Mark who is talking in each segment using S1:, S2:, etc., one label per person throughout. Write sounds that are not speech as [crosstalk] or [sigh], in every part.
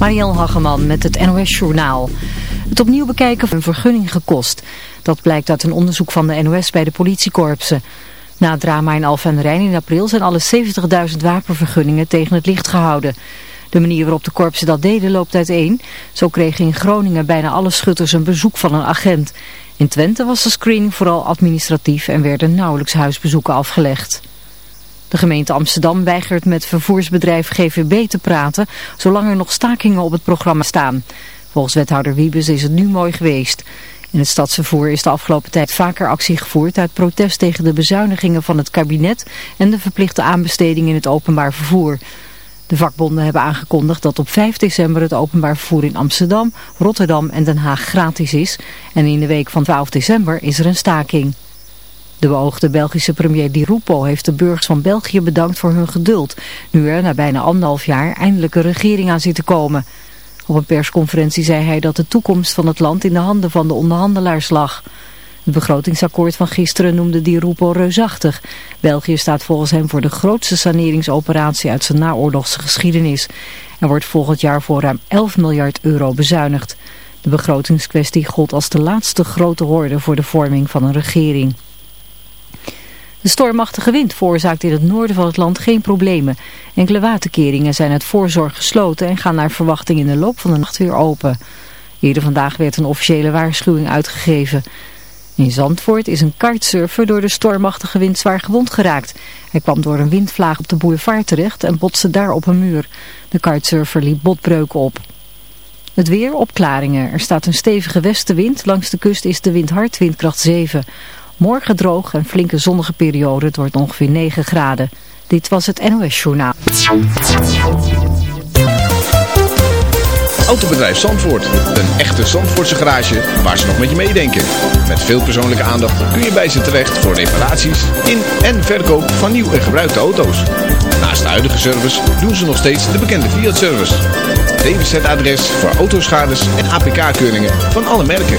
S1: Marielle Hageman met het NOS Journaal. Het opnieuw bekijken van een vergunning gekost. Dat blijkt uit een onderzoek van de NOS bij de politiekorpsen. Na het drama in Alphen Rijn in april zijn alle 70.000 wapenvergunningen tegen het licht gehouden. De manier waarop de korpsen dat deden loopt uiteen. Zo kregen in Groningen bijna alle schutters een bezoek van een agent. In Twente was de screening vooral administratief en werden nauwelijks huisbezoeken afgelegd. De gemeente Amsterdam weigert met vervoersbedrijf GVB te praten, zolang er nog stakingen op het programma staan. Volgens wethouder Wiebes is het nu mooi geweest. In het stadsvervoer is de afgelopen tijd vaker actie gevoerd uit protest tegen de bezuinigingen van het kabinet en de verplichte aanbesteding in het openbaar vervoer. De vakbonden hebben aangekondigd dat op 5 december het openbaar vervoer in Amsterdam, Rotterdam en Den Haag gratis is. En in de week van 12 december is er een staking. De beoogde Belgische premier Di Rupo heeft de burgers van België bedankt voor hun geduld. Nu er na bijna anderhalf jaar eindelijk een regering aan zit te komen. Op een persconferentie zei hij dat de toekomst van het land in de handen van de onderhandelaars lag. Het begrotingsakkoord van gisteren noemde Di Rupo reusachtig. België staat volgens hem voor de grootste saneringsoperatie uit zijn naoorlogse geschiedenis. Er wordt volgend jaar voor ruim 11 miljard euro bezuinigd. De begrotingskwestie gold als de laatste grote hoorde voor de vorming van een regering. De stormachtige wind veroorzaakt in het noorden van het land geen problemen. Enkele waterkeringen zijn uit voorzorg gesloten en gaan naar verwachting in de loop van de nacht weer open. Eerder vandaag werd een officiële waarschuwing uitgegeven. In Zandvoort is een kartsurfer door de stormachtige wind zwaar gewond geraakt. Hij kwam door een windvlaag op de boulevard terecht en botste daar op een muur. De kartsurfer liep botbreuken op. Het weer opklaringen. Er staat een stevige westenwind. Langs de kust is de wind hard, windkracht 7. Morgen droog en flinke zonnige periode. Het wordt ongeveer 9 graden. Dit was het NOS Journaal.
S2: Autobedrijf Zandvoort. Een echte Zandvoortse garage waar ze nog met je meedenken. Met veel persoonlijke aandacht kun je bij ze terecht voor reparaties in en verkoop van nieuw en gebruikte auto's. Naast de huidige service doen ze nog steeds de bekende Fiat-service. DWZ-adres voor autoschades en APK-keuringen van alle merken.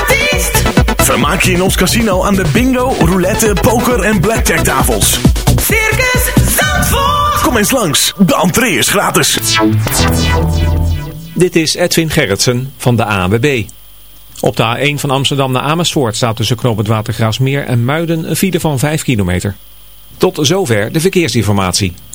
S3: Vermaak je in ons casino aan de bingo, roulette, poker en blackjack tafels.
S4: Circus Zandvoort.
S3: Kom eens langs, de entree is gratis.
S5: Dit is Edwin Gerritsen van de ANWB. Op de A1 van Amsterdam naar Amersfoort staat tussen Knoop het Watergraafsmeer en Muiden een file van 5 kilometer. Tot zover de verkeersinformatie.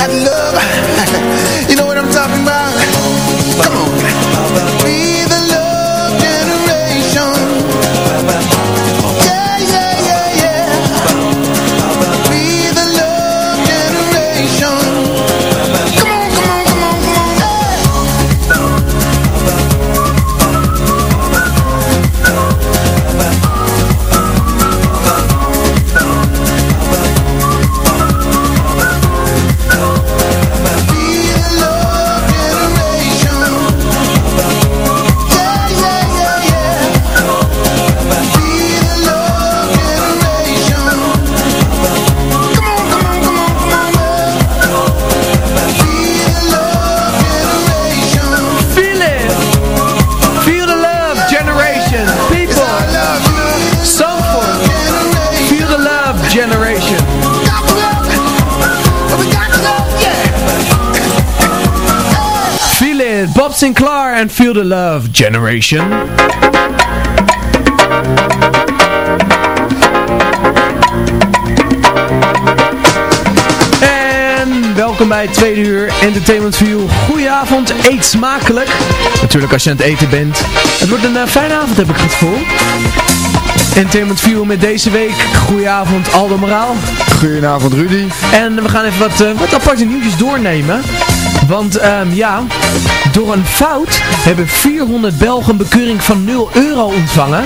S6: that love. [laughs] you know what I'm talking
S7: about? And Feel the Love Generation. En welkom bij tweede uur Entertainment View. Goedenavond, eet smakelijk. Natuurlijk als je aan het eten bent. Het wordt een uh, fijne avond heb ik het gevoel. Entertainment View met deze week. Goedenavond Aldo Moraal.
S2: Goedenavond Rudy.
S7: En we gaan even wat, uh, wat aparte nieuwtjes doornemen. Want um, ja, door een fout hebben 400 Belgen bekeuring van 0 euro ontvangen.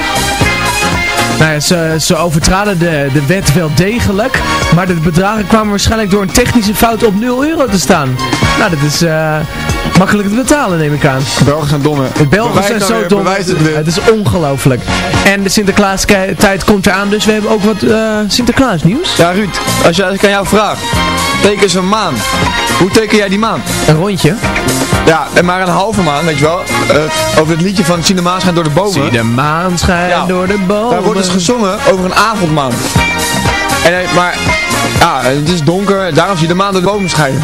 S7: Nou ze overtraden de, de wet wel degelijk. Maar de bedragen kwamen waarschijnlijk door een technische fout op 0 euro te staan. Nou, dat is uh, makkelijk te betalen, neem ik aan.
S2: Belgen zijn dom,
S7: De Belgen zijn zo weer, dom. Het, het, is ongelooflijk. En de Sinterklaas tijd komt eraan, dus we hebben ook wat uh, Sinterklaas nieuws.
S2: Ja, Ruud, als, je, als ik aan jou vraag. Teken eens een maan. Hoe teken jij die maan?
S7: Een rondje.
S2: Ja, en maar een halve maan, weet je wel. Uh, over het liedje van Zie de maan schijnt door de bomen.
S7: Zie de maan schijnt ja. door de bomen.
S2: Daar wordt dus gezongen over een avondmaan. En, maar, ja, het is donker, daarom zie je de maan door de bomen schijnen.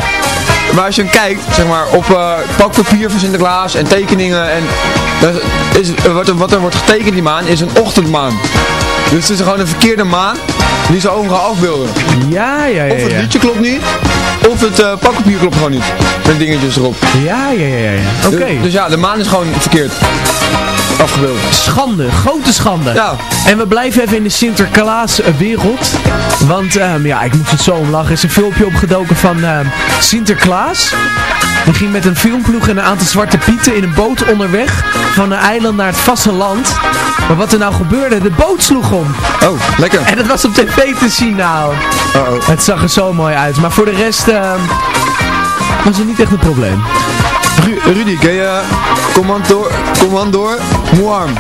S2: Maar als je kijkt, zeg maar, op uh, pakpapier van Sinterklaas en tekeningen en is, wat, er, wat er wordt getekend die maan is een ochtendmaan. Dus het is gewoon een verkeerde maan die ze overal afbeelden.
S7: Ja, ja, ja.
S2: Of het liedje klopt niet, of het uh, pakpapier klopt gewoon niet. Met dingetjes erop.
S7: Ja, ja, ja. ja. Oké.
S2: Okay. Dus, dus, ja, de maan is gewoon verkeerd afgebeeld.
S7: Schande, grote schande.
S2: Ja.
S7: En we blijven even in de Sinterklaas wereld. Want um, ja, ik moet het zo om lachen. Er is een filmpje opgedoken van um, Sinterklaas. Die ging met een filmploeg en een aantal zwarte pieten in een boot onderweg. Van een eiland naar het vasteland. Maar wat er nou gebeurde, de boot sloeg om.
S2: Oh, lekker.
S7: En dat was op tv te zien nou.
S2: Uh -oh.
S7: Het zag er zo mooi uit. Maar voor de rest uh, was het niet echt een probleem.
S2: Ru Rudy, ken je Commandor, Commandor Moarm?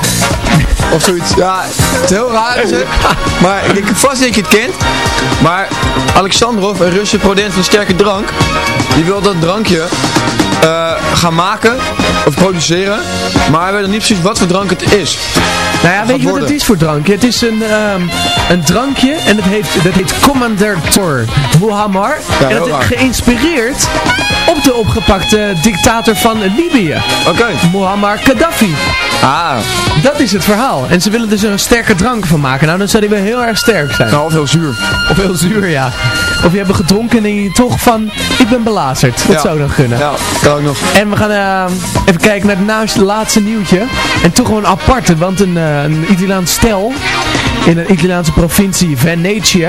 S2: Of zoiets. Ja, het is heel raar is het. Maar ik denk vast dat je het kent. Maar Alexandrov, een Russische product van sterke drank, die wil dat drankje uh, gaan maken of produceren. Maar hij weet nog niet precies wat voor drank het is.
S7: Nou ja, weet je wat het is voor drankje? Het is een, um, een drankje en dat, heeft, dat heet Commander Tor Muhammar.
S2: Ja,
S7: en dat is geïnspireerd op de opgepakte dictator van Libië.
S2: Oké. Okay.
S7: Muammar Gaddafi.
S2: Ah.
S7: Dat is het verhaal. En ze willen dus er een sterke drank van maken. Nou, dan zou die wel heel erg sterk zijn.
S2: Nou, of heel zuur.
S7: Of heel zuur, ja. Of je hebt gedronken en denk je toch van, ik ben belazerd. Dat
S2: ja.
S7: zou dan kunnen.
S2: Ja, kan ook nog.
S7: En we gaan uh, even kijken naar het naast laatste nieuwtje. En toch gewoon aparte, want een, uh, een Italiaans stel in een Italiaanse provincie Venetië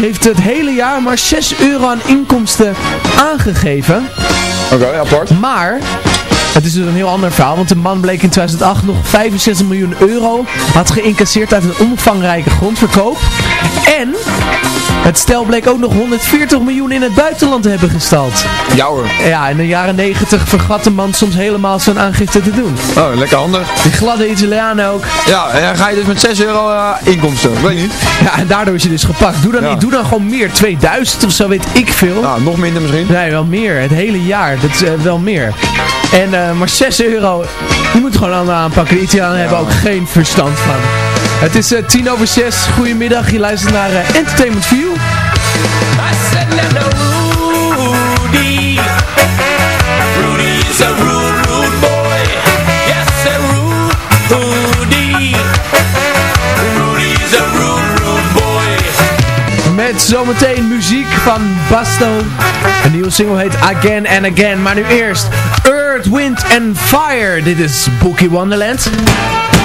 S7: heeft het hele jaar maar 6 euro aan inkomsten aangegeven.
S2: Oké, okay, apart.
S7: Maar het is dus een heel ander verhaal, want de man bleek in 2008 nog 65 miljoen euro had geïncasseerd uit een omvangrijke grondverkoop. En het stel bleek ook nog 140 miljoen in het buitenland te hebben gestald.
S2: Ja hoor.
S7: Ja, in de jaren 90 vergat de man soms helemaal zijn aangifte te doen.
S2: Oh, lekker handig.
S7: Die gladde Italiaan ook.
S2: Ja, en dan ga je dus met 6 euro uh, inkomsten, weet je niet.
S7: Ja, en daardoor is je dus gepakt. Doe dan ja. niet, doe dan gewoon meer. 2000 of zo, weet ik veel.
S2: Nou, nog minder misschien.
S7: Nee, wel meer. Het hele jaar. Dat is uh, wel meer. En, uh, maar 6 euro, die moet gewoon allemaal aanpakken. De Italianen ja. hebben ook geen verstand van. Het is uh, tien over zes. Goedemiddag, je luistert naar uh, Entertainment View.
S8: Rudy. Rudy is a rude, rude boy. Yes, a rude, Rudy. Rudy is a rude, rude boy.
S7: Met zometeen muziek van Basto. Een nieuwe single heet Again and Again. Maar nu eerst Wind and Fire. Dit is Bookie Wonderland.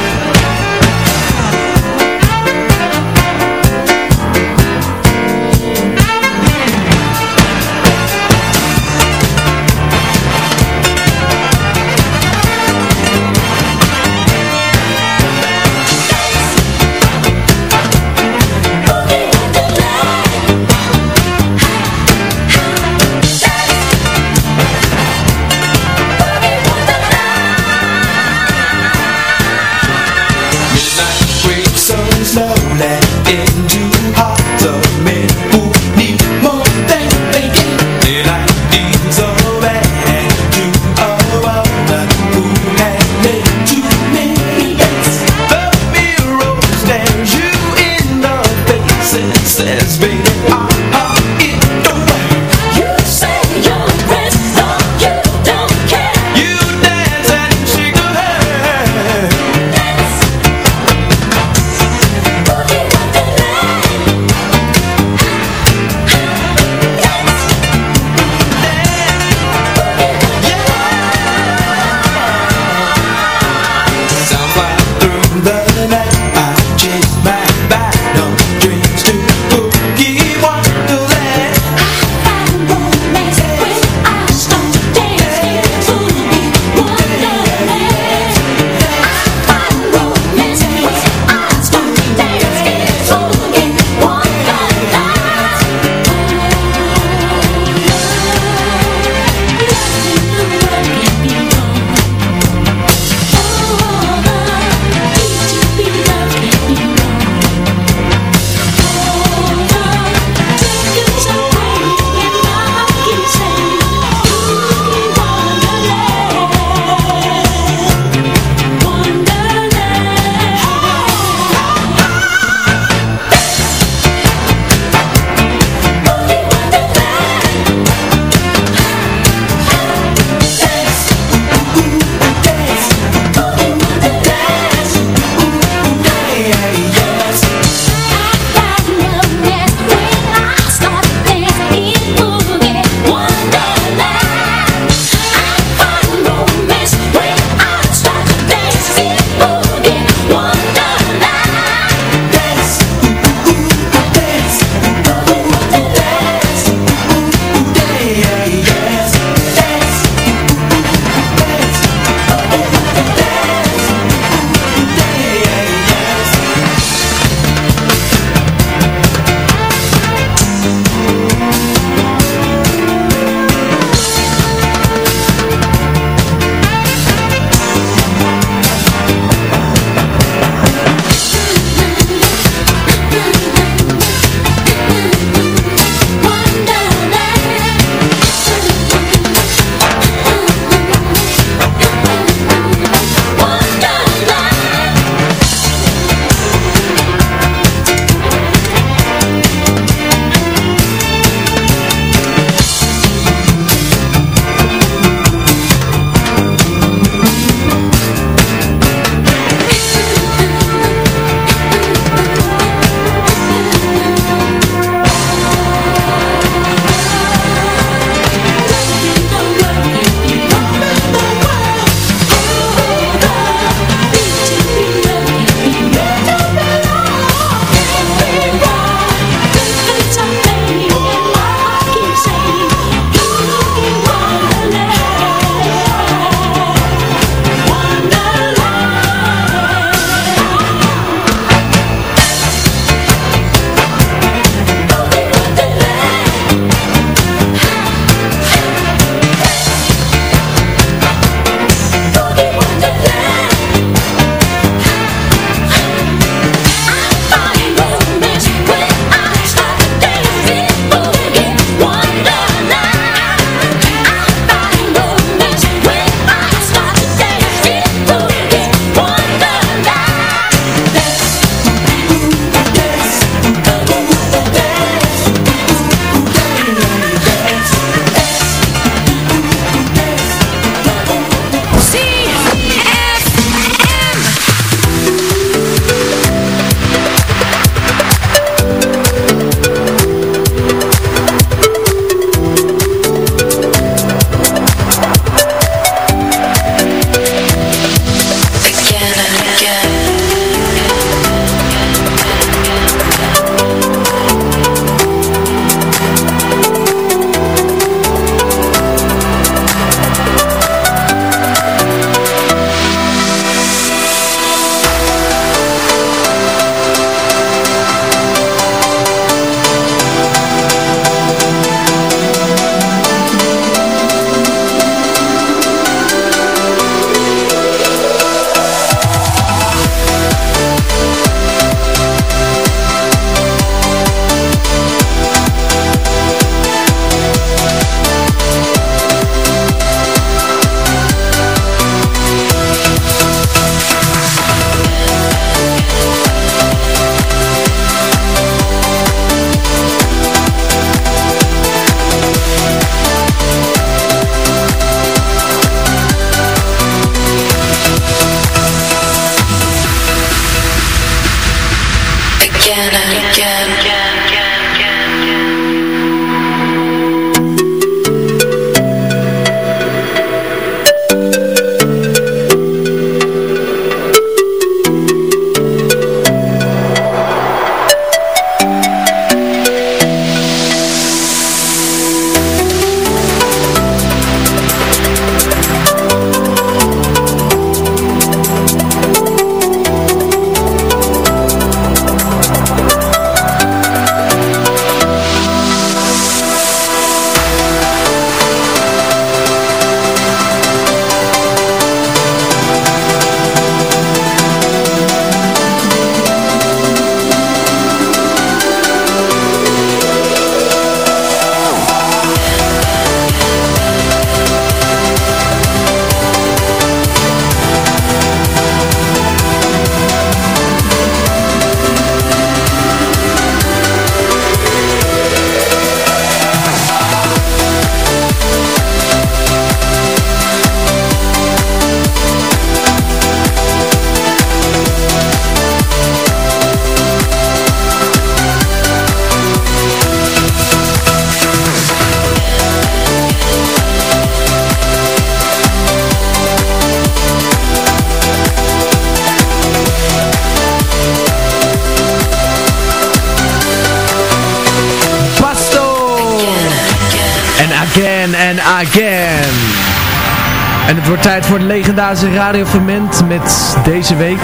S7: legendarische Ferment met deze week.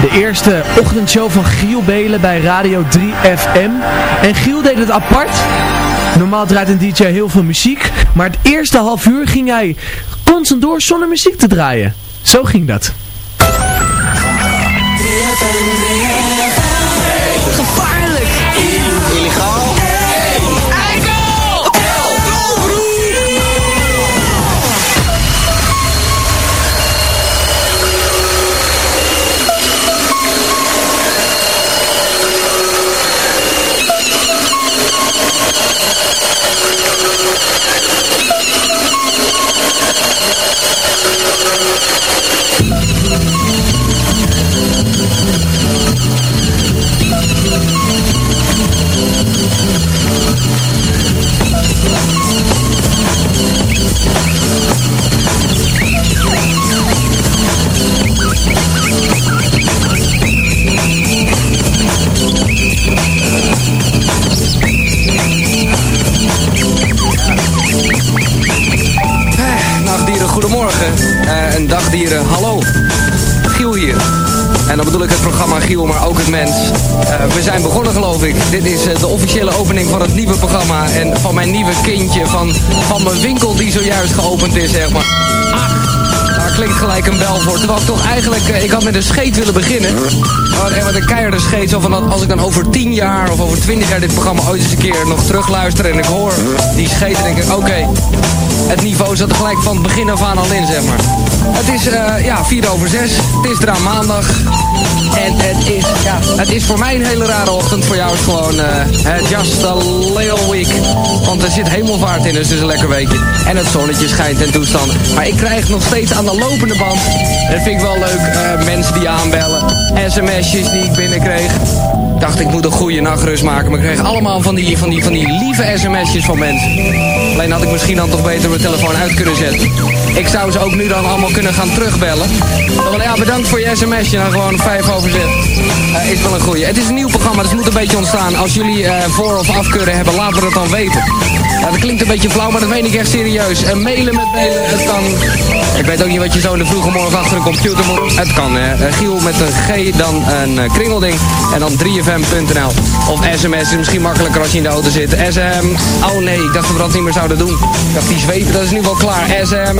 S7: De eerste ochtendshow van Giel Belen bij Radio 3FM. En Giel deed het apart. Normaal draait een DJ heel veel muziek. Maar het eerste half uur ging hij constant door zonder muziek te draaien. Zo ging dat.
S9: Van, mijn winkel die zojuist geopend is, zeg maar. Klinkt gelijk een bel voor. Terwijl ik toch eigenlijk, eh, ik had met een scheet willen beginnen. Echt met een keiharde scheet. Zo van als ik dan over 10 jaar of over 20 jaar dit programma ooit eens een keer nog terugluister. En ik hoor die scheet, dan denk ik, oké. Het niveau zat er gelijk van het begin af aan al in, zeg maar. Het is, eh, ja, 4 over 6. Het is eraan maandag. En het is, ja, het is voor mij een hele rare ochtend. Voor jou is gewoon eh, just a little week. Want er zit hemelvaart in, dus het is een lekker weekje. En het zonnetje schijnt en toestanden. Maar ik krijg nog steeds aan de lopende band. Dat vind ik wel leuk. eh, mensen die aanbellen. sms'jes die ik binnenkreeg. Ik dacht, ik moet een goede nachtrust maken. Maar ik kreeg allemaal van die, van die, van die lieve sms'jes van mensen. Alleen had ik misschien dan toch beter mijn telefoon uit kunnen zetten. Ik zou ze ook nu dan allemaal kunnen gaan terugbellen. Dan ja, bedankt voor je sms'je. Dan gewoon 5 over 6. Eh, is wel een goeie. Het is een nieuw programma, dus moet een beetje ontstaan. Als jullie eh, voor- of afkeuren hebben, laten we het dan weten. Dat klinkt een beetje flauw, maar dat weet ik echt serieus. En mailen met mailen, het kan. Ik weet ook niet wat je zo in de vroege morgen achter een computer moet. Het kan, hè. Eh, Giel met een G, dan een eh, kringelding. En dan 3fm.nl. Of sms is misschien makkelijker als je in de auto zit. SM. Oh nee, ik dacht dat we dat niet meer zouden doen. Ik dacht, die dat is nu wel klaar. SM.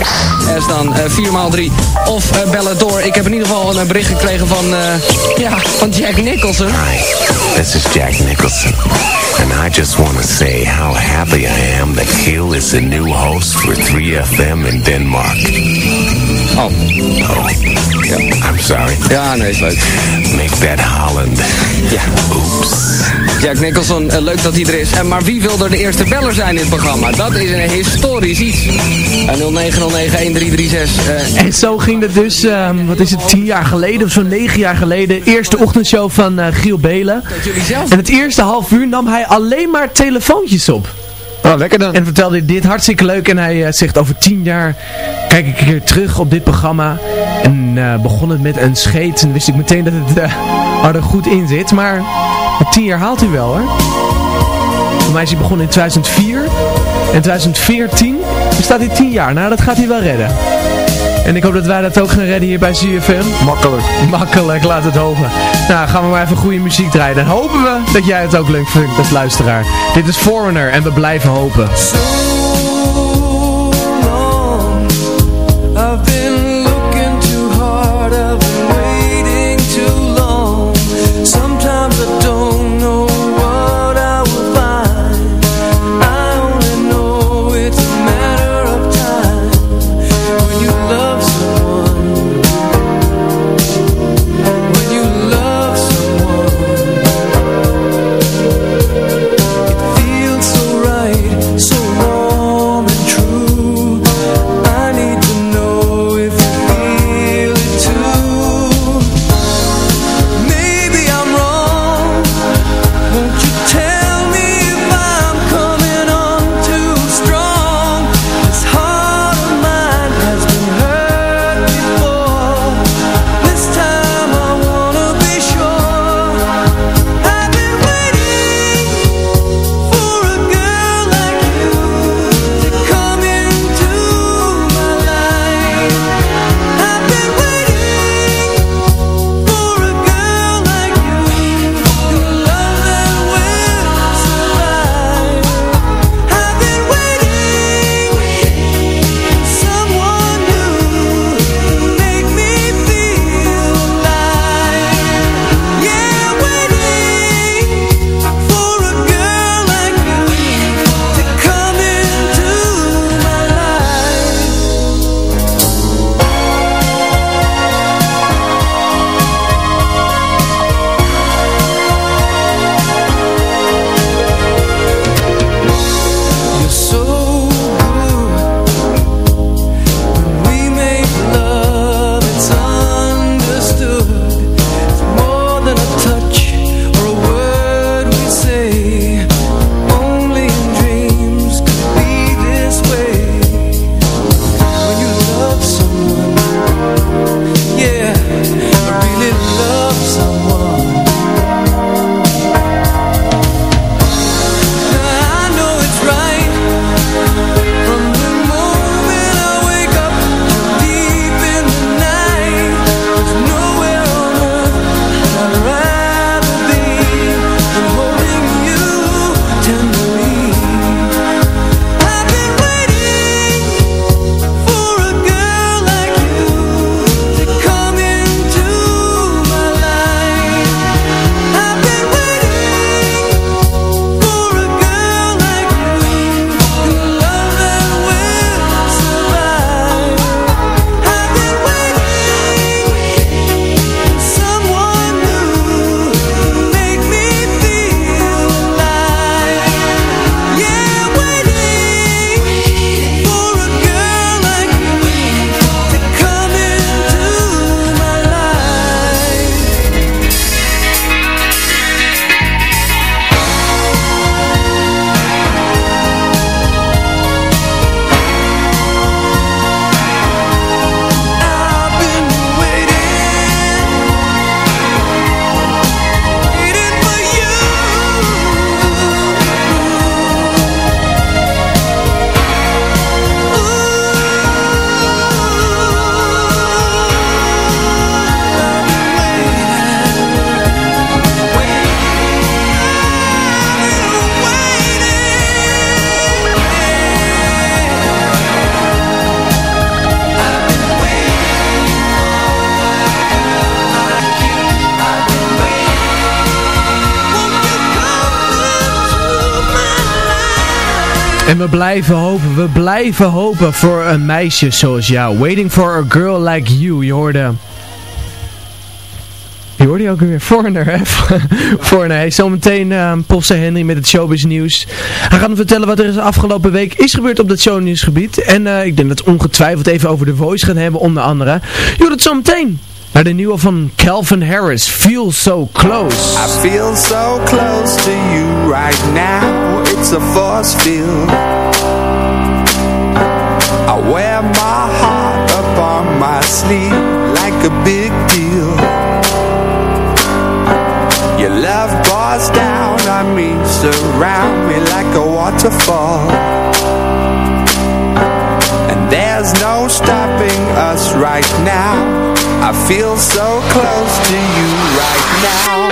S9: S dan eh 4x3. Of bellen door. Ik heb in ieder geval een bericht gekregen van, ja, van Jack Nicholson.
S10: This is Jack Nicholson, and I just want to say how happy I am that Kiel is the new host for 3FM in Denmark.
S9: Oh.
S10: Oh. I'm sorry.
S9: Ja, nee, is leuk.
S10: Make that Holland.
S9: Ja.
S10: Oops.
S9: Jack Nicholson, eh, leuk dat hij er is. En maar wie wil er de eerste beller zijn in het programma? Dat is een historisch iets. Uh, 0909-1336. eh,
S7: En zo ging het dus, ehm, wat is het, tien jaar geleden of zo'n negen jaar geleden. Eerste ochtendshow van eh, Giel Belen.
S9: jullie zelf
S7: En het eerste half uur nam hij alleen maar telefoontjes op.
S2: Oh, lekker dan.
S7: En vertelde dit hartstikke leuk. En hij eh, zegt over tien jaar kijk ik weer terug op dit programma. En eh, begon het met een scheet. En wist ik meteen dat het eh, er goed in zit. Maar tien jaar haalt hij wel hoor. Voor mij is hij begonnen in 2004. En 2014 bestaat hij tien jaar. Nou, dat gaat hij wel redden. En ik hoop dat wij dat ook gaan redden hier bij CFM.
S2: Makkelijk.
S7: Makkelijk, laat het hopen. Nou, gaan we maar even goede muziek draaien. Dan hopen we dat jij het ook leuk vindt als luisteraar. Dit is Foreigner en we blijven hopen.
S8: I've been
S7: En we blijven hopen, we blijven hopen voor een meisje zoals jou. Waiting for a girl like you, je hoorde... Je hoorde je ook weer Foreigner, hè? [laughs] Foreigner. Hey, zometeen uh, Posse Henry met het showbiz nieuws. Hij gaat me vertellen wat er de afgelopen week is gebeurd op dat shownieuwsgebied. En uh, ik denk dat ongetwijfeld even over The Voice gaan hebben, onder andere. Je hoort het zometeen. Naar de nieuwe van Calvin Harris, Feel So Close.
S11: I feel so close to you right now. It's a force field. I wear my heart up on my sleeve like a big deal. Your love pours down on me, surround me like a waterfall. And there's no stopping us right now. I feel so close to you right now.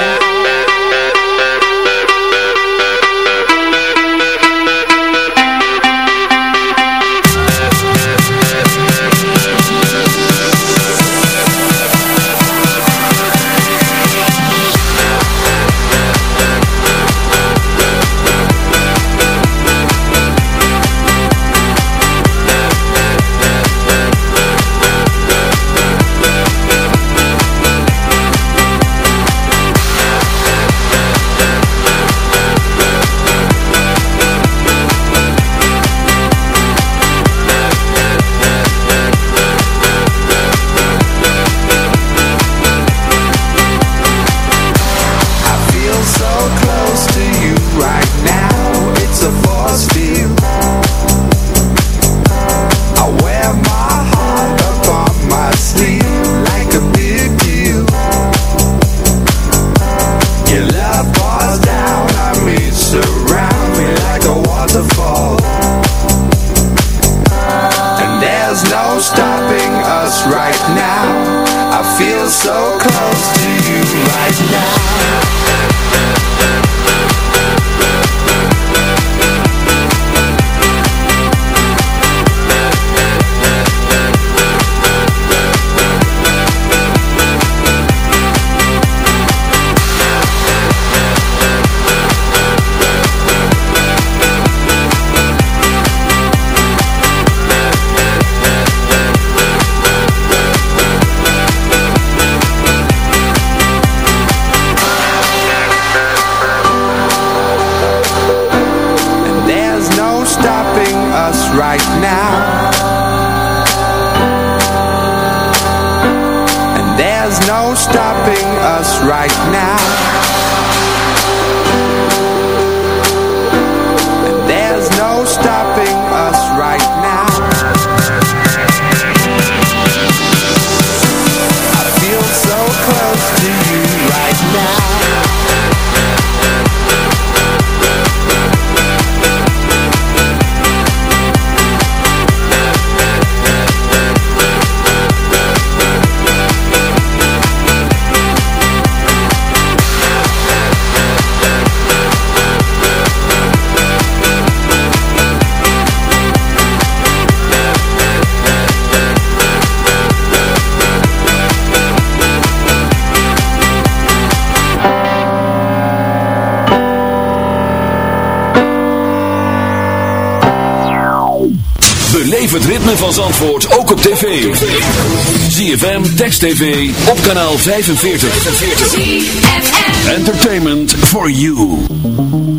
S12: Het ritme van Zandvoort ook op tv. ZFM, Text TV, op kanaal 45. ZFM. Entertainment for you.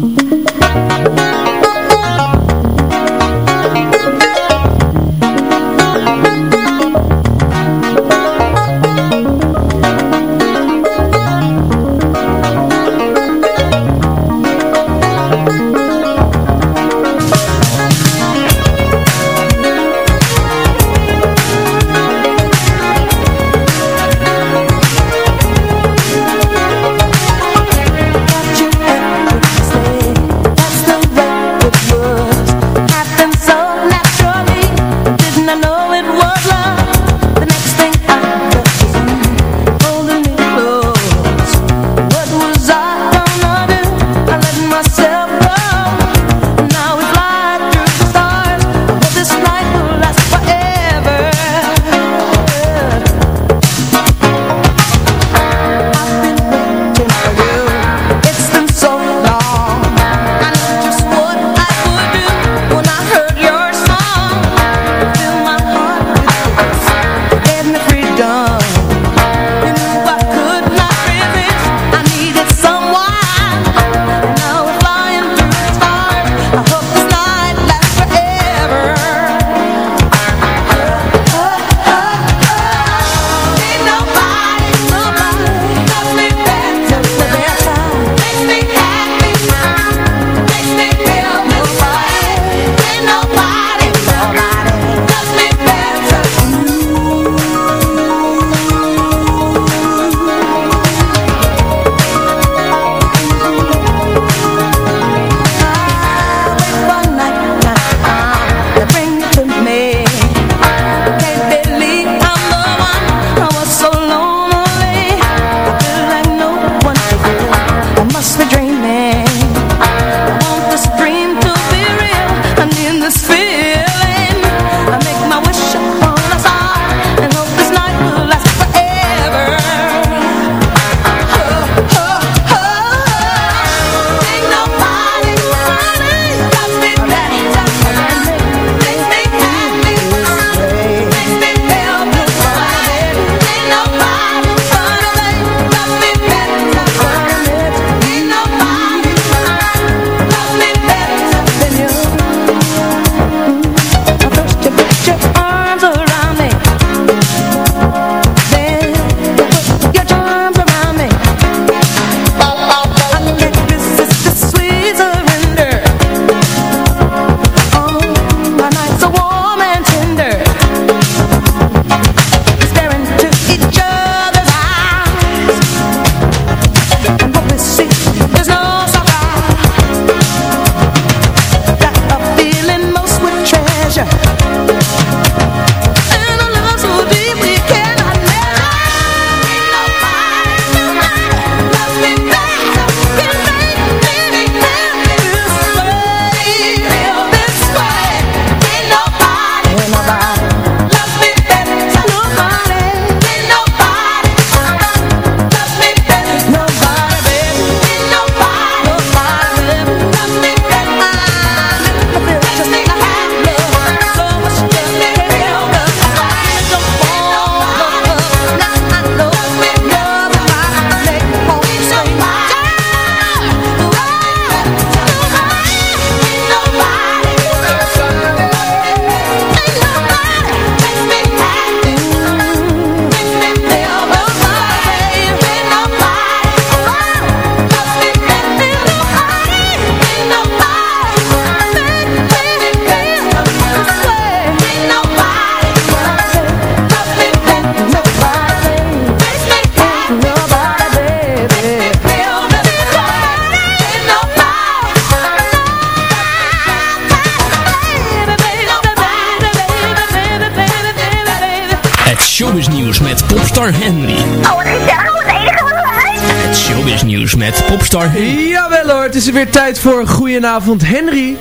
S13: Het
S7: is weer tijd voor Goedenavond Henry.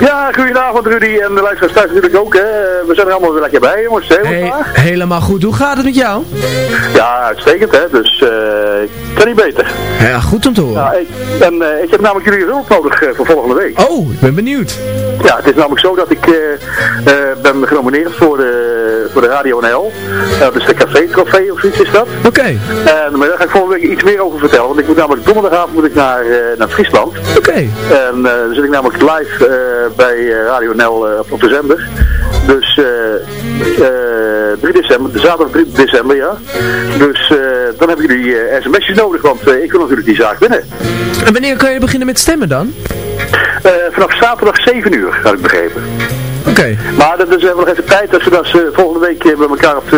S14: Ja, goedenavond Rudy en de luisteraars thuis natuurlijk ook. Hè. We zijn er allemaal weer lekker bij jongens. Hè,
S7: Hey, helemaal goed, hoe gaat het met jou?
S14: Ja, uitstekend hè. Dus eh kan niet beter.
S7: Ja, goed om te horen.
S14: Ja, ik, en, eh, ik heb namelijk jullie hulp nodig eh, voor volgende week.
S7: Oh, ik ben benieuwd.
S14: Ja, het is namelijk zo dat ik eh, eh, ben genomineerd voor de, voor de Radio NL. Uh, dus de Café Trofee of zoiets is dat.
S7: Oké.
S14: En maar daar ga ik volgende week iets meer over vertellen. Want ik moet namelijk donderdagavond moet ik naar, eh, naar Friesland.
S7: Oké.
S14: En eh, dan zit ik namelijk live eh, bij eh, Radio NL eh, op de zender. Dus eh, eh, 3 december, de zaterdag 3 december, ja. Dus eh, dan hebben jullie eh, sms'jes nodig, want eh, ik wil natuurlijk die zaak winnen.
S7: En wanneer kan je beginnen met stemmen dan?
S14: Eh, vanaf zaterdag 7 uur, had ik begrepen.
S7: Oké.
S14: Maar dat is even nog even tijd, als we dat eh, volgende week eh, met elkaar, op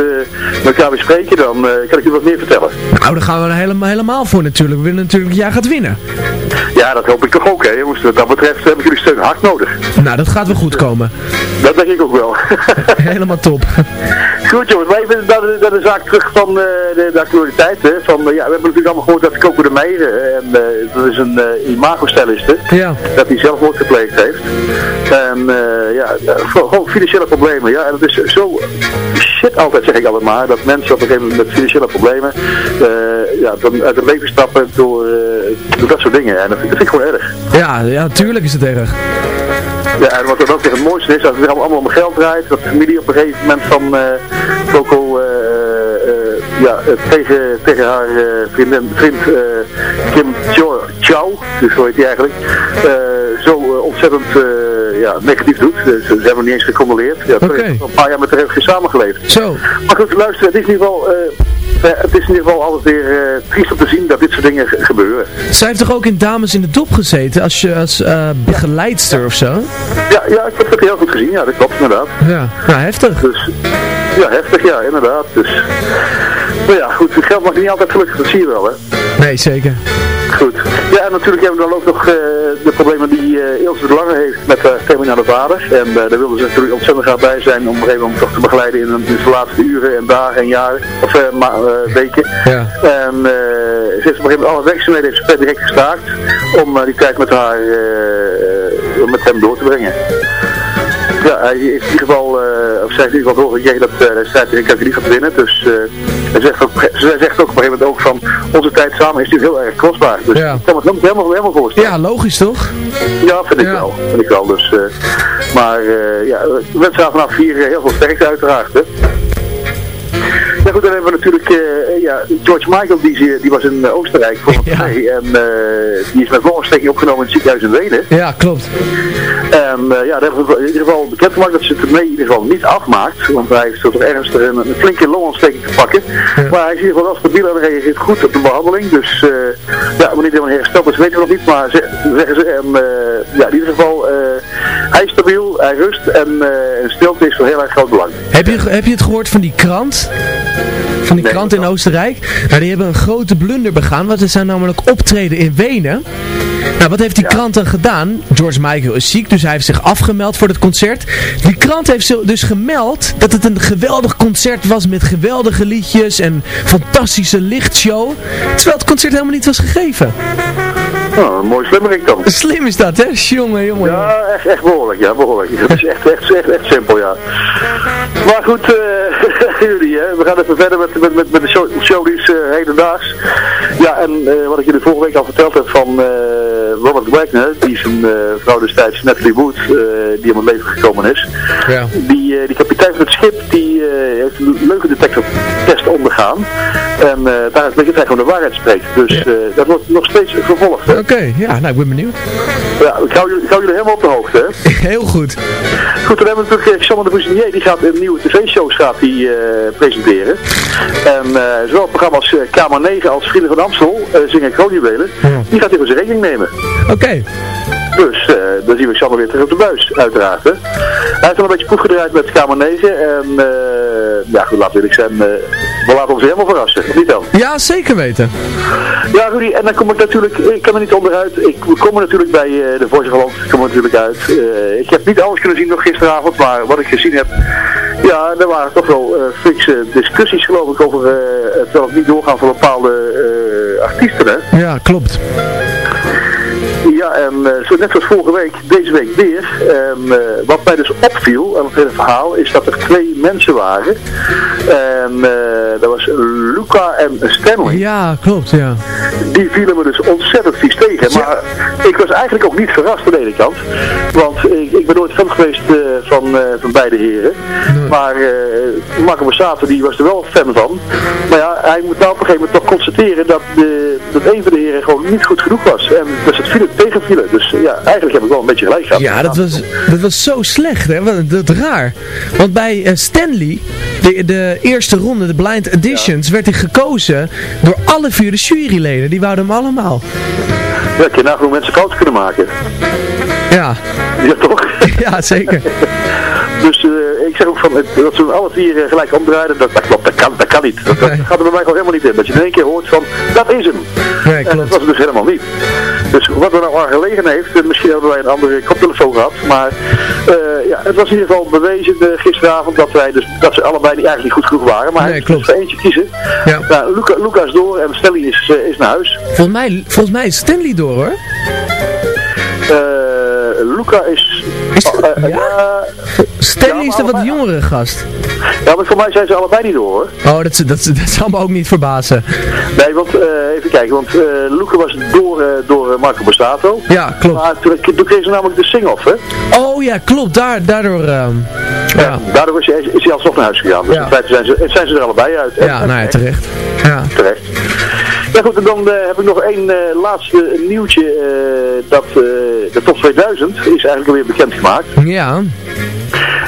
S14: elkaar bespreken, dan kan ik u wat meer vertellen.
S7: Nou, daar gaan we er helemaal, helemaal voor natuurlijk. We willen natuurlijk dat jij gaat winnen.
S14: Ja, dat hoop ik toch ook, hè jongens. Wat dat betreft heb ik jullie steun hard nodig.
S7: Nou, dat gaat wel goed komen.
S14: Dat denk ik ook wel. [laughs]
S7: Helemaal top.
S14: Goed jongens, maar even naar de, zaak terug van de, de actualiteit. Hè. Van, ja, we hebben natuurlijk allemaal gehoord dat Coco de Meijer, en eh, dat is een uh, imago-styliste,
S7: Ja.
S14: dat hij zelfmoord gepleegd heeft. En eh, ja, gewoon financiële problemen. Ja, en dat is zo shit altijd, zeg ik altijd maar, dat mensen op een gegeven moment met financiële problemen eh, ja, dan uit het leven stappen door, eh, door dat soort dingen. En dat, vind- dat vind ik gewoon erg.
S7: Ja, ja, tuurlijk is het erg.
S14: Ja, en wat dan ook weer het mooiste is, als het allemaal om geld draait, dat de familie op een gegeven moment van eh Coco ja, tegen, tegen haar vriendin, vriend Kim Cho- Chow, dus zo heet hij eigenlijk, eh, zo eh, ontzettend eh, ja, negatief doet. Dus, ze hebben niet eens gecondoleerd. Ja, okay. Een paar jaar met haar heeft samengeleefd.
S7: Zo.
S14: Maar goed, luister, het is in ieder geval... eh, het is in ieder geval altijd weer eh, triest om te zien dat dit soort dingen ge- gebeuren.
S7: Zij heeft toch ook in Dames in de Dop gezeten als, je, als begeleidster of zo?
S14: Ja, ja, ik heb het heel goed gezien. Ja, dat klopt inderdaad.
S7: Ja, nou heftig.
S14: Dus, ja, heftig, ja, inderdaad. Dus, maar ja, goed, het geld mag niet altijd gelukkig, dat zie je wel, hè.
S7: Nee, zeker.
S14: Goed. Ja, en natuurlijk hebben we dan ook nog eh, de problemen die eh Ilse de Lange heeft met haar terminale vader. En eh, daar wilden ze natuurlijk ontzettend graag bij zijn om op een gegeven moment toch te begeleiden in, in de laatste uren en dagen en jaren, of eh, eh, weken.
S7: Ja.
S14: En eh, ze heeft op een gegeven moment alle werkzaamheden heeft direct gestaakt om eh, die tijd met haar, eh, met hem door te brengen. Ja, hij heeft in ieder geval, eh, of zij heeft in ieder geval doorgekregen dat uh, de strijd kanker niet gaat winnen. Dus eh, hij zegt ook, zegt ook op een gegeven moment ook van, onze tijd samen is natuurlijk heel erg kostbaar. Dus
S7: Ja.
S14: ik kan me het helemaal, helemaal voorstellen.
S7: Ja, logisch toch?
S14: Ja, vind ik
S7: Ja.
S14: wel. Vind ik wel. Dus, eh, maar eh, ja, we wensen haar vanaf vier eh, heel veel sterkte uiteraard. Hè. Ja goed, dan hebben we natuurlijk, eh, ja, George Michael, die, die was in eh, Oostenrijk voor een
S7: Ja.
S14: En eh, die is met longontsteking opgenomen in het ziekenhuis in Wenen.
S7: Ja, klopt.
S14: En eh, ja, daar hebben we in ieder geval bekendgemaakt dat ze het mee in ieder geval niet afmaakt. Want hij heeft toch ergens een, een flinke longontsteking te pakken. Maar hij is in ieder geval wel stabiel en reageert goed op de behandeling. Dus eh, ja, wanneer hij helemaal hersteld is, weten we nog niet. Maar ze, zeggen ze, en, eh, ja, in ieder geval, hij is stabiel hij rust en, stilte is van heel erg groot belang.
S7: Heb je, heb je het gehoord van die krant? Van die
S14: Nee,
S7: krant in? Oostenrijk? Nou, die hebben een grote blunder begaan, want ze zijn namelijk optreden in Wenen. Nou, wat heeft die krant dan gedaan? George Michael is ziek, dus hij heeft zich afgemeld voor het concert. Die krant heeft dus gemeld dat het een geweldig concert was met geweldige liedjes en fantastische lichtshow. Terwijl het concert helemaal niet was gegeven.
S14: Nou, een mooi slimmerik dan.
S7: Slim is dat, hè? Jongen, jongen.
S14: Ja, echt, echt behoorlijk, ja, behoorlijk. Dat is echt, echt, echt, echt simpel, ja. Maar goed, eh [laughs] jullie, hè, we gaan even verder met, met, met, met de show, showdies eh hedendaags. Ja, en eh, wat ik jullie vorige week al verteld heb van eh, Robert Wagner, die zijn vrouw destijds, Natalie Wood, die om het leven gekomen is.
S7: Ja.
S14: Die, die kapitein van het schip, die heeft een leuke detectortest ondergaan. En daaruit blijkt dat hij gewoon de waarheid spreekt. Dus dat wordt nog steeds vervolgd, hè.
S7: Oké, ja, nou, ik ben benieuwd.
S14: Ja, ik hou, jullie- ik hou jullie helemaal op de hoogte, hè. [laughs]
S7: Heel goed.
S14: Goed, dan hebben we natuurlijk eh, Xander de Bouzinier, die gaat een nieuwe tv-shows gaat die, eh, presenteren. En eh, zowel het programma als Kamer 9 als Vrienden van Amstel, Zingen Kroonjuwelen, die gaat voor zijn rekening nemen.
S7: Oké.
S14: Dus eh, dan zien we Xander weer terug op de buis, uiteraard. Hè. Hij heeft al een beetje proef gedraaid met Kamer 9 en eh, ja goed, we eerlijk zijn, eh, we laten ons helemaal verrassen, niet dan?
S7: Ja, zeker weten.
S14: Ja, Rudy, en dan kom ik natuurlijk, ik kan er niet onderuit. Ik we komen natuurlijk bij de Voice of ik kom er natuurlijk uit. Ik heb niet alles kunnen zien nog gisteravond, maar wat ik gezien heb, ja, er waren toch wel fikse discussies geloof ik over het wel of niet doorgaan van bepaalde artiesten, hè.
S7: Ja, klopt.
S14: Ja, en eh, zo net zoals vorige week, deze week weer. En, eh, wat mij dus opviel aan het hele verhaal is dat er twee mensen waren. En eh, dat was Luca en Stanley.
S7: Ja, klopt, ja.
S14: Die vielen me dus ontzettend vies tegen. Maar ik was eigenlijk ook niet verrast aan de ene kant. Want ik, ik ben nooit fan geweest van, van beide heren. Maar Marco Borsato die was er wel fan van. Maar ja, hij moet nou op een gegeven moment toch constateren dat, de, dat een van de heren gewoon niet goed genoeg was. En dus het Dus eh, ja, eigenlijk heb ik wel een beetje gelijk gehad.
S7: Ja, dat was, dat was zo slecht, hè? Wat, dat raar. Want bij eh, Stanley, de, de eerste ronde, de Blind Editions, werd hij gekozen door alle vier de juryleden. Die wouden hem allemaal.
S14: Ja, ik kan nou hoe mensen fouten kunnen maken.
S7: Ja.
S14: Ja, toch? [laughs]
S7: Ja, zeker. [laughs]
S14: Dus eh, ik zeg ook van, dat ze alle vier eh, gelijk omdraaien, dat, dat klopt, dat kan, dat kan niet. Dat, dat gaat er bij mij gewoon helemaal niet in. Dat je in één keer hoort van, dat is hem.
S7: Nee,
S14: En dat was het dus helemaal niet. Dus wat er nou aan gelegen heeft, misschien hebben wij een andere koptelefoon gehad, maar eh, ja, het was in ieder geval bewezen eh, gisteravond dat, wij dus, dat ze allebei niet, eigenlijk niet goed genoeg waren. Maar hij moest dus voor eentje kiezen.
S7: Ja.
S14: Nou, Luca, Luca is door en Stelly is, is naar huis.
S7: Volgens mij, volgens mij is Stanley door, hoor.
S14: Eh, Luca is... oh, eh, ja?
S7: Stanley is de wat jongere gast.
S14: Ja, maar voor mij zijn ze allebei niet door hoor.
S7: Oh, dat, dat, dat zal me ook niet verbazen.
S14: Nee, want eh, even kijken, want eh Luca was door, eh, door eh, Marco Borsato.
S7: Ja, klopt.
S14: Maar toen, toen kreeg ze namelijk de sing-off, hè?
S7: Oh ja, klopt. Daar, daardoor... ehm, ja.
S14: Daardoor is, hij- is hij alsnog naar huis gegaan. Dus
S7: Ja.
S14: in feite zijn ze, zijn ze er allebei uit. En-
S7: Ja, nou ja, terecht. Ja.
S14: Terecht. Ja goed, en dan eh, heb ik nog één eh, laatste nieuwtje. eh, dat de top 2000 is eigenlijk alweer bekendgemaakt.
S7: Ja.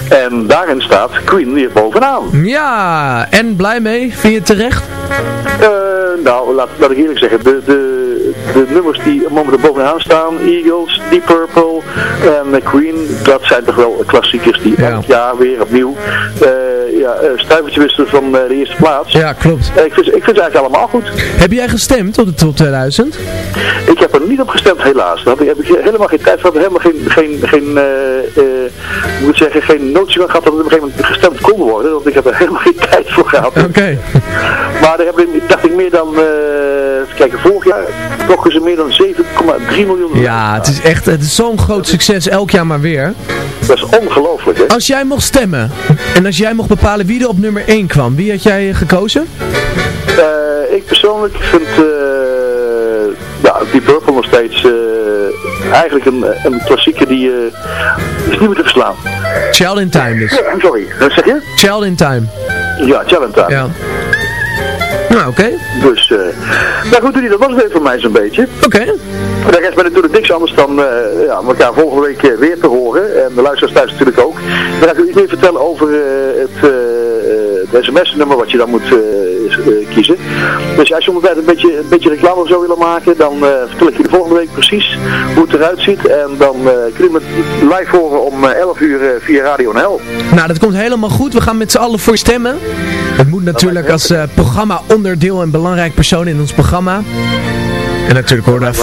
S14: En daarin staat Queen weer bovenaan.
S7: Ja, en blij mee? Vind je terecht?
S14: Nou, laat, laat ik eerlijk zeggen, de, de, de nummers die momenteel bovenaan staan, Eagles, Deep Purple en Queen, dat zijn toch wel klassiekers die elk jaar weer opnieuw ja, eh, stuivertje wisten van eh, de eerste plaats.
S7: Ja, klopt.
S14: Eh, ik, vind, ik vind ze eigenlijk allemaal goed.
S7: Heb jij gestemd op de top 2000?
S14: Ik heb er niet op gestemd helaas. Daar heb ik helemaal geen tijd voor, helemaal geen, geen, geen ik moet zeggen, geen notie van gehad dat er op een gegeven moment gestemd kon worden, want ik heb er [laughs] helemaal geen tijd voor gehad.
S7: Oké.
S14: Maar daar hebben we, dacht ik, meer dan, kijken, vorig jaar trokken ze meer dan 7,3 miljoen.
S7: Ja, het is echt het is zo'n groot succes elk jaar maar weer.
S14: Dat is ongelooflijk, hè?
S7: Als jij mocht stemmen en als jij mocht bepalen wie er op nummer 1 kwam, wie had jij gekozen?
S14: Eh, ik persoonlijk vind eh ja, Deep Purple nog steeds eh, eigenlijk een, een klassieker die eh is niet meer te verslaan.
S7: Child in Time dus.
S14: Ja, sorry, wat zeg je?
S7: Child in Time.
S14: Ja, Challenge
S7: Ja. Nou, oké.
S14: Dus, eh nou goed, dat was het even voor mij zo'n beetje.
S7: Oké.
S14: Voor de rest ben natuurlijk niks anders dan eh, ja, elkaar volgende week eh, weer te horen. En de luisteraars thuis natuurlijk ook. Dan ga ik u iets meer vertellen over eh, het, het sms-nummer wat je dan moet kiezen. Dus als je onderweg een beetje, een beetje reclame of zo willen maken, dan vertel ik je de volgende week precies hoe het eruit ziet. En dan uh, kun je me live horen om 11 uur via Radio NL.
S8: Nou, dat komt helemaal goed. We gaan met z'n allen voor stemmen. Het moet natuurlijk als programma onderdeel en belangrijk persoon in ons programma. En natuurlijk hoor daar...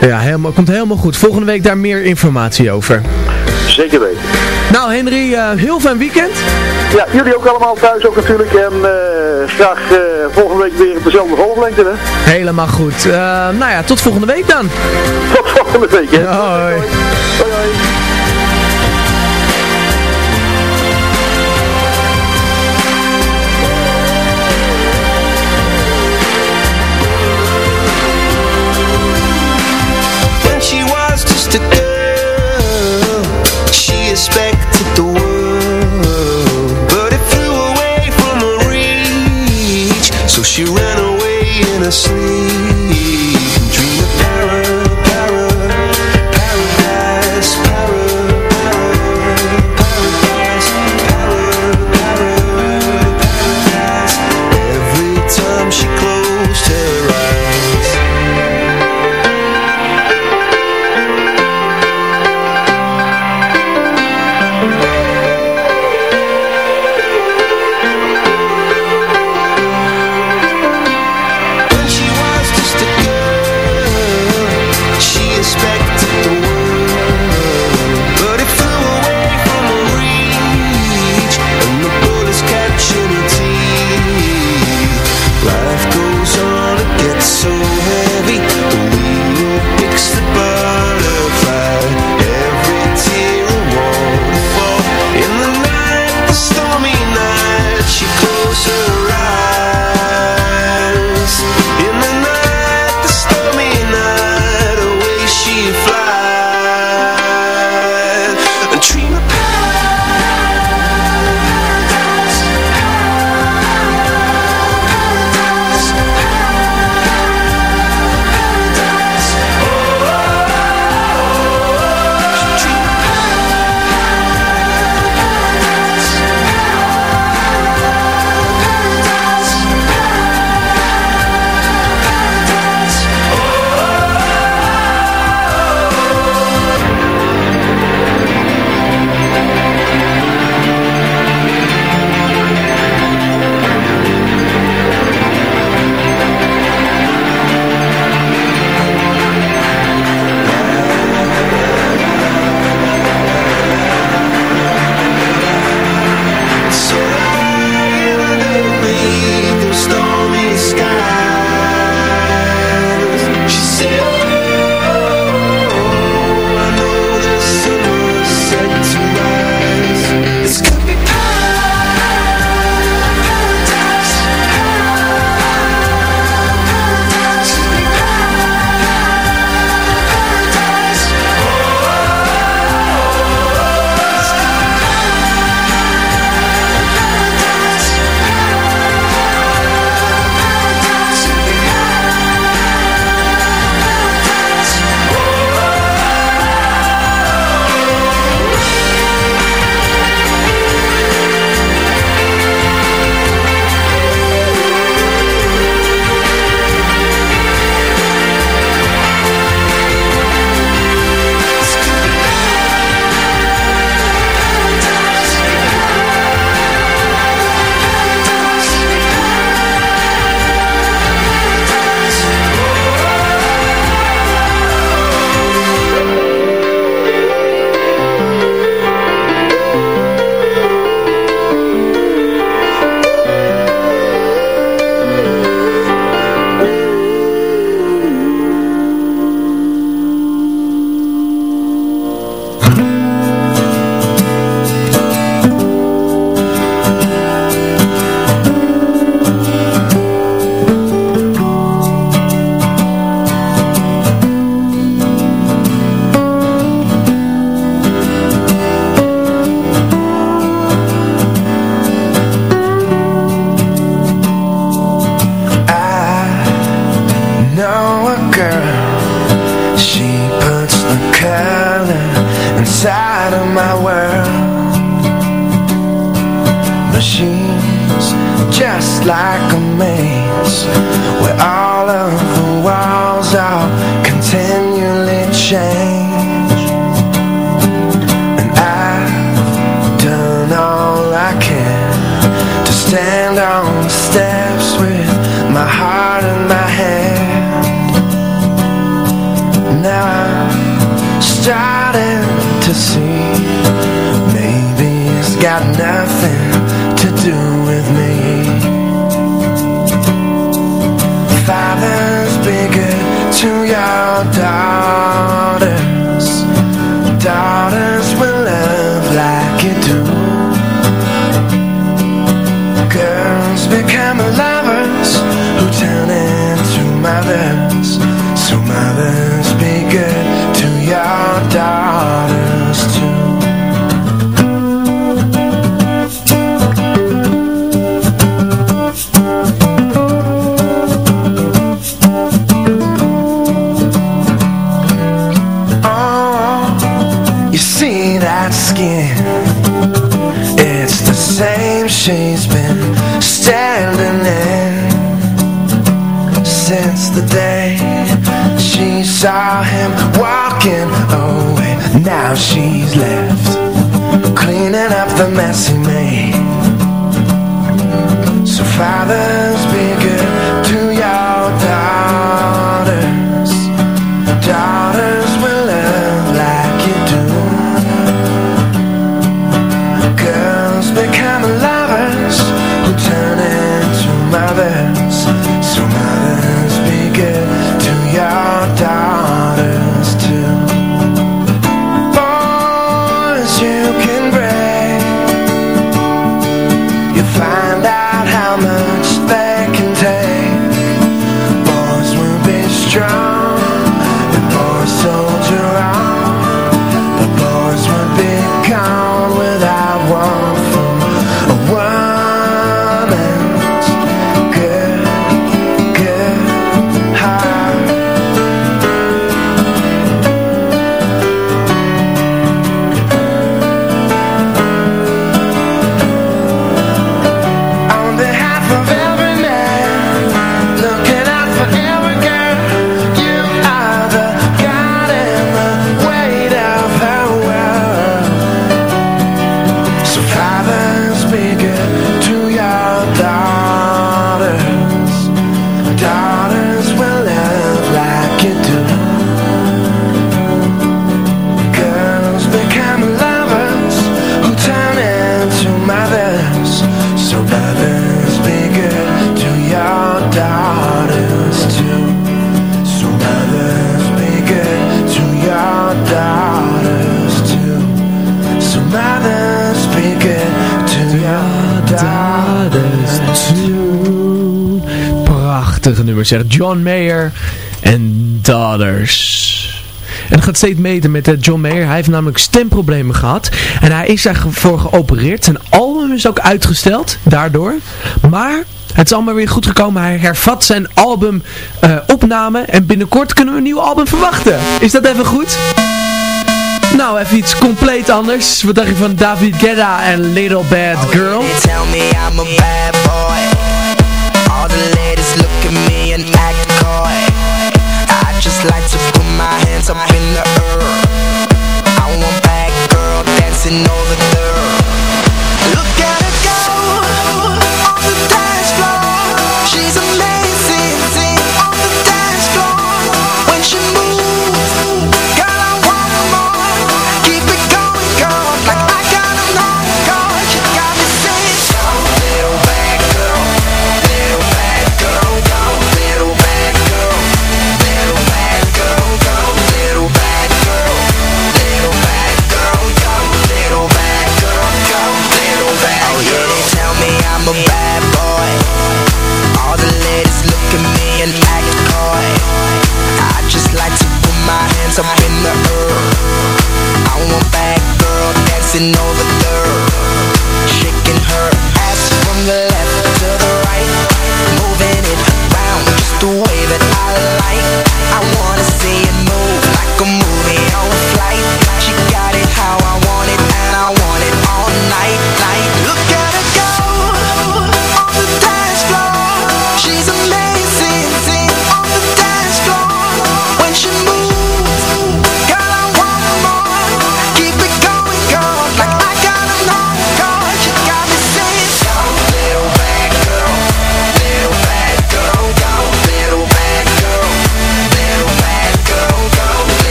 S8: Ja, helemaal, komt helemaal goed. Volgende week daar meer informatie over.
S14: Zeker weten.
S8: Nou Henry, uh, heel fijn weekend.
S14: Ja, jullie ook allemaal thuis ook natuurlijk. En uh, graag uh, volgende week weer op dezelfde golflengte. Hè?
S8: Helemaal goed. nou ja, tot volgende week dan.
S14: Tot volgende week. Hè?
S8: Hoi. Hoi, hoi.
S15: asleep. mess
S7: John Mayer en Daughters. En dat gaat steeds meten met eh, John Mayer. Hij heeft namelijk stemproblemen gehad. En hij is daarvoor geopereerd. Zijn album is ook uitgesteld daardoor. Maar het is allemaal weer goed gekomen. Hij hervat zijn album uh, opname. En binnenkort kunnen we een nieuw album verwachten. Is dat even goed? Nou, even iets compleet anders. Wat dacht je van David Guetta en Little Bad Girl?
S16: Oh, up in the earth. I want bad girl dancing over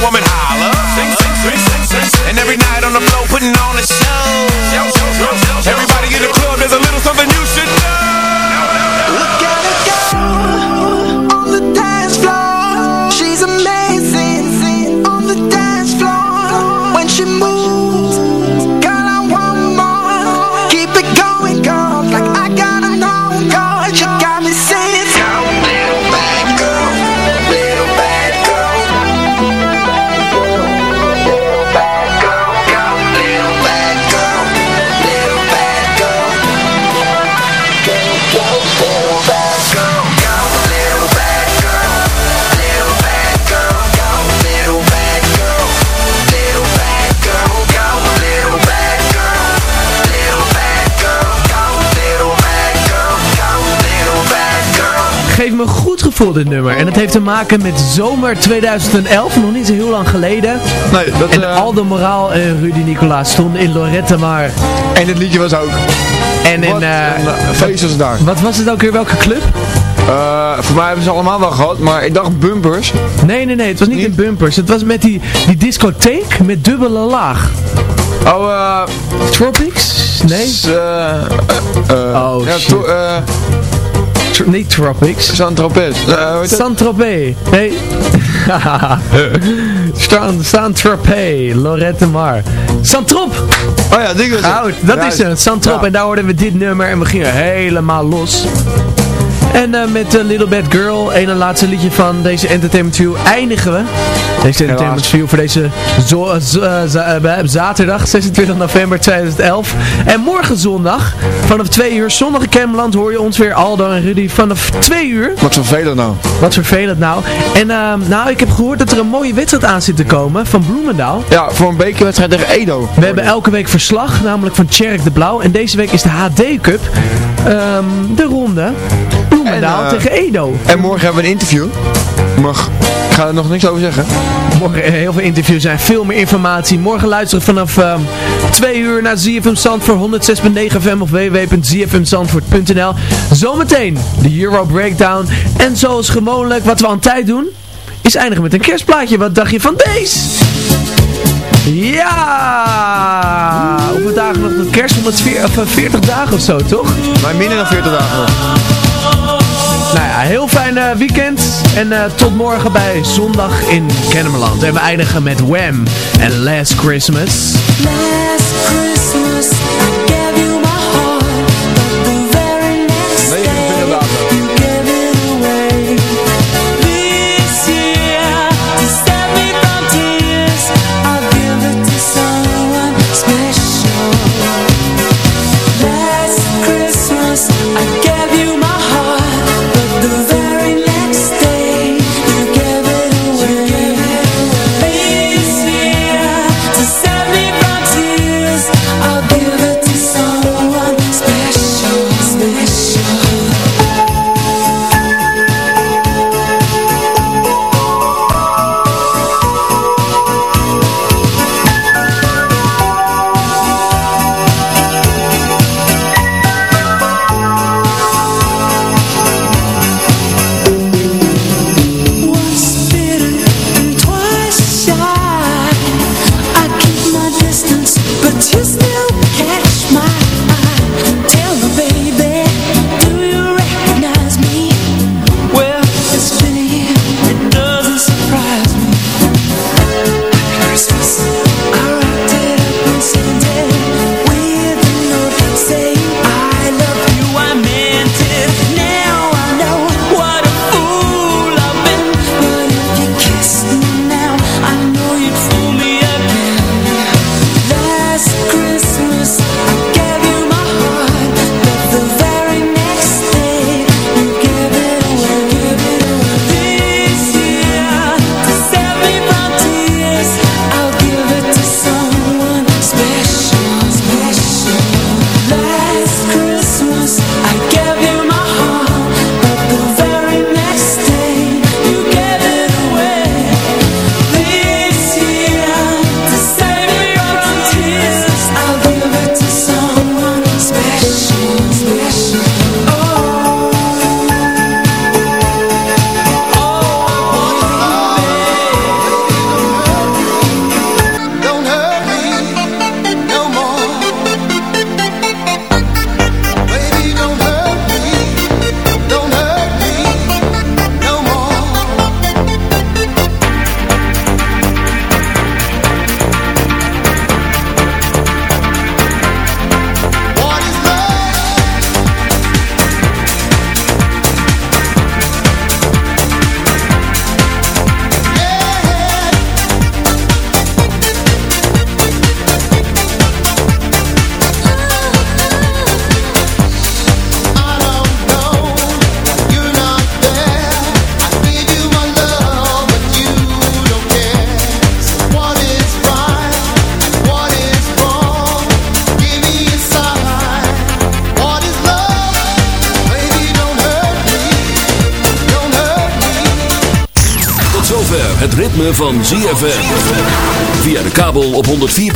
S17: Woman
S7: gevoel dit nummer. En het heeft te maken met zomer 2011, nog niet zo heel lang geleden.
S2: Nee, dat,
S7: en
S2: eh,
S7: Aldo Moraal en Rudy Nicolaas stonden in Lorette maar.
S2: En het liedje was ook.
S7: En in, eh,
S2: eh, feest was het daar.
S7: Wat was het ook weer? Welke club?
S2: Voor mij hebben ze allemaal wel gehad, maar ik dacht bumpers.
S7: Nee, nee, nee. Het was niet, in Bumpers. Het was met die, die discotheek met dubbele laag.
S2: Oh, eh...
S7: Tropics? Nee?
S2: oh, ja,
S7: shit. Niet Tropics.
S2: Saint-Tropez. Dat?
S7: Saint-Tropez. Nee. [laughs] Saint-Tropez. Lorette Mar. Saint-Trop.
S2: Oh ja, die was het.
S7: Oud, dat is het. Saint-Trop.
S2: Ja.
S7: En daar hoorden we dit nummer en we gingen helemaal los. En eh, met eh, Little Bad Girl, een en laatste liedje van deze Entertainment View, eindigen we. Deze Entertainment View voor deze zo, eh, zaterdag, 26 november 2011. En morgen zondag, vanaf 2 uur, zondag in Cameland, hoor je ons weer, Aldo en Rudy, vanaf 2 uur.
S2: Wat vervelend nou.
S7: Wat vervelend nou. En ehm, nou, ik heb gehoord dat er een mooie wedstrijd aan zit te komen van Bloemendaal.
S2: Ja, voor een bekerwedstrijd tegen Edo.
S7: We hebben elke week verslag, namelijk van Tjerk de Blauw. En deze week is de HD Cup, ehm, de ronde. Bloemendaal
S2: En, eh,
S7: tegen Edo.
S2: En morgen hebben we een interview. Mag, ik ga er nog niks over zeggen.
S7: Morgen eh, heel veel interviews zijn, veel meer informatie. Morgen luisteren vanaf ehm 2 uur naar ZFM Zandvoort 106.9 FM of www.zfmzandvoort.nl. Zometeen de Euro Breakdown. En zoals gewoonlijk, wat we aan tijd doen, is eindigen met een kerstplaatje. Wat dacht je van deze? Ja! Hoeveel dagen nog tot kerst? 140 of, eh, 40 dagen of zo, toch?
S2: Maar minder dan 40 dagen nog.
S7: Nou ja, heel fijn eh, weekend. En eh, tot morgen bij Zondag in Kennemerland. En we eindigen met Wham! En Last Christmas.
S16: Last Christmas,